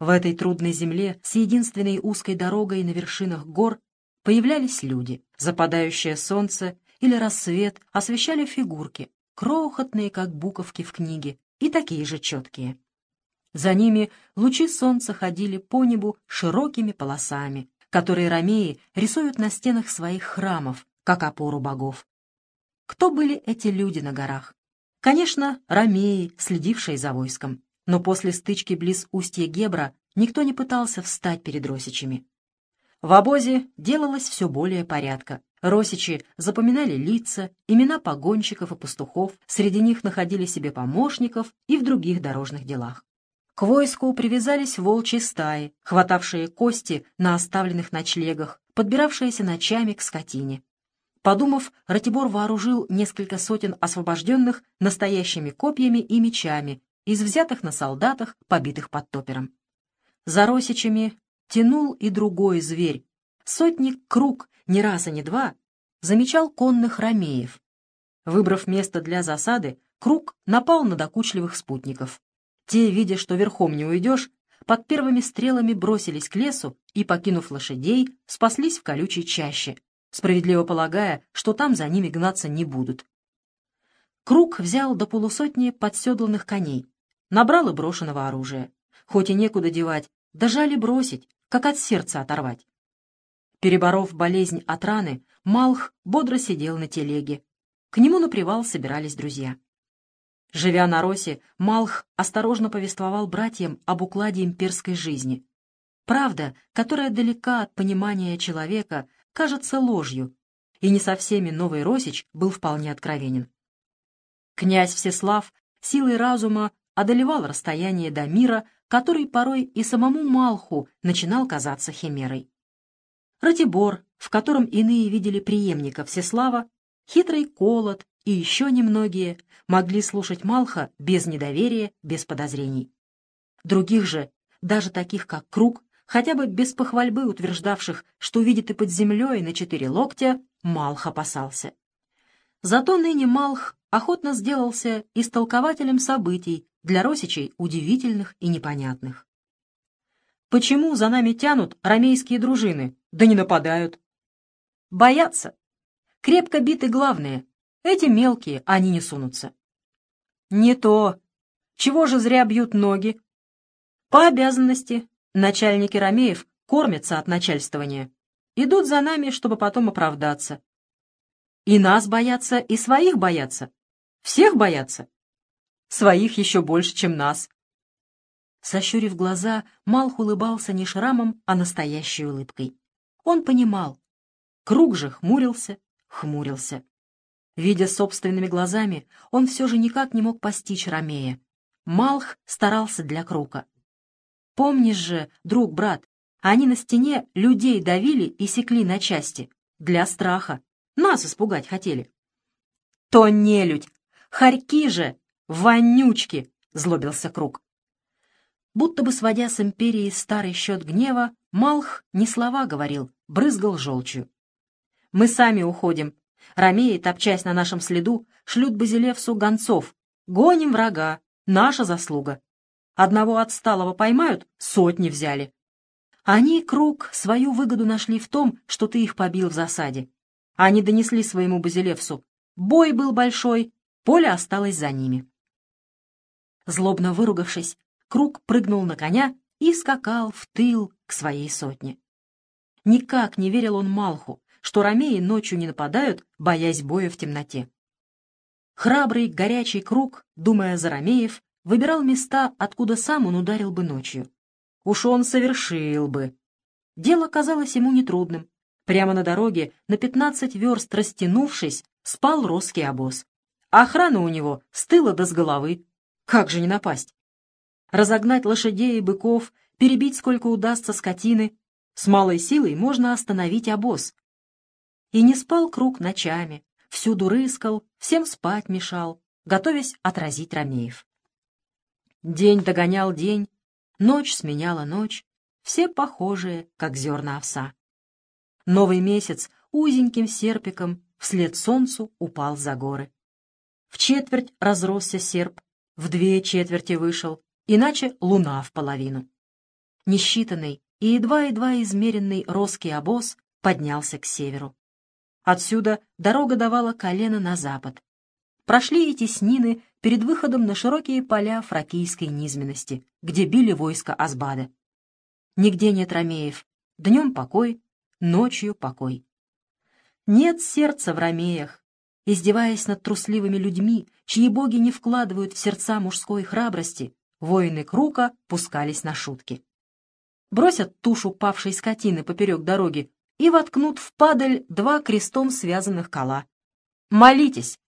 В этой трудной земле с единственной узкой дорогой на вершинах гор появлялись люди. Западающее солнце или рассвет освещали фигурки, крохотные, как буковки в книге, и такие же четкие. За ними лучи солнца ходили по небу широкими полосами, которые ромеи рисуют на стенах своих храмов, как опору богов. Кто были эти люди на горах? Конечно, ромеи, следившие за войском. Но после стычки близ устья Гебра никто не пытался встать перед росичами. В обозе делалось все более порядка. Росичи запоминали лица, имена погонщиков и пастухов, среди них находили себе помощников и в других дорожных делах. К войску привязались волчьи стаи, хватавшие кости на оставленных ночлегах, подбиравшиеся ночами к скотине. Подумав, Ратибор вооружил несколько сотен освобожденных настоящими копьями и мечами из взятых на солдатах, побитых под топером. За росичами тянул и другой зверь. Сотник Круг, не раз и не два, замечал конных ромеев. Выбрав место для засады, Круг напал на докучливых спутников. Те, видя, что верхом не уйдешь, под первыми стрелами бросились к лесу и, покинув лошадей, спаслись в колючей чаще, справедливо полагая, что там за ними гнаться не будут. Круг взял до полусотни подседланных коней, набрал и брошенного оружия. Хоть и некуда девать, дожали бросить, как от сердца оторвать. Переборов болезнь от раны, Малх бодро сидел на телеге. К нему на привал собирались друзья. Живя на Росе, Малх осторожно повествовал братьям об укладе имперской жизни. Правда, которая далека от понимания человека, кажется ложью, и не со всеми новый Росич был вполне откровенен. Князь Всеслав силой разума одолевал расстояние до мира, который порой и самому Малху начинал казаться химерой. Ратибор, в котором иные видели преемника Всеслава, хитрый Колот, и еще немногие могли слушать Малха без недоверия, без подозрений. Других же, даже таких как Круг, хотя бы без похвальбы утверждавших, что видит и под землей на четыре локтя, Малх опасался. Зато ныне Малх охотно сделался истолкователем событий для росичей удивительных и непонятных. Почему за нами тянут ромейские дружины, да не нападают? Боятся. Крепко биты главные, эти мелкие, они не сунутся. Не то. Чего же зря бьют ноги? По обязанности. Начальники Ромеев кормятся от начальствования. Идут за нами, чтобы потом оправдаться. И нас боятся, и своих боятся. Всех боятся. Своих еще больше, чем нас. Сощурив глаза, Малх улыбался не шрамом, а настоящей улыбкой. Он понимал. Круг же хмурился, хмурился. Видя собственными глазами, он все же никак не мог постичь Ромея. Малх старался для Крука. «Помнишь же, друг-брат, они на стене людей давили и секли на части. Для страха. Нас испугать хотели». «То нелюдь! Хорьки же! Вонючки!» — злобился Круг. Будто бы сводя с империи старый счет гнева, Малх не слова говорил, брызгал желчью. «Мы сами уходим, Ромеи, топчась на нашем следу, шлют Базилевсу гонцов. Гоним врага, наша заслуга. Одного отсталого поймают, сотни взяли. Они, Круг, свою выгоду нашли в том, что ты их побил в засаде. Они донесли своему Базилевсу. Бой был большой, поле осталось за ними. Злобно выругавшись, Круг прыгнул на коня и скакал в тыл к своей сотне. Никак не верил он Малху, что ромеи ночью не нападают, боясь боя в темноте. Храбрый, горячий круг, думая за ромеев, выбирал места, откуда сам он ударил бы ночью. Уж он совершил бы. Дело казалось ему нетрудным. Прямо на дороге, на пятнадцать верст растянувшись, спал русский обоз. Охрана у него с тыла до с головы. Как же не напасть? Разогнать лошадей и быков, перебить сколько удастся скотины. С малой силой можно остановить обоз, и не спал круг ночами, всюду рыскал, всем спать мешал, готовясь отразить Ромеев. День догонял день, ночь сменяла ночь, все похожие, как зерна овса. Новый месяц узеньким серпиком вслед солнцу упал за горы. В четверть разросся серп, в две четверти вышел, иначе луна в половину. Несчитанный и едва-едва измеренный роский обоз поднялся к северу. Отсюда дорога давала колено на запад. Прошли эти снины перед выходом на широкие поля фракийской низменности, где били войска Азбада. Нигде нет ромеев. Днем покой, ночью покой. Нет сердца в ромеях. Издеваясь над трусливыми людьми, чьи боги не вкладывают в сердца мужской храбрости, воины Крука пускались на шутки. Бросят тушу павшей скотины поперек дороги и воткнут в падаль два крестом связанных кола. Молитесь,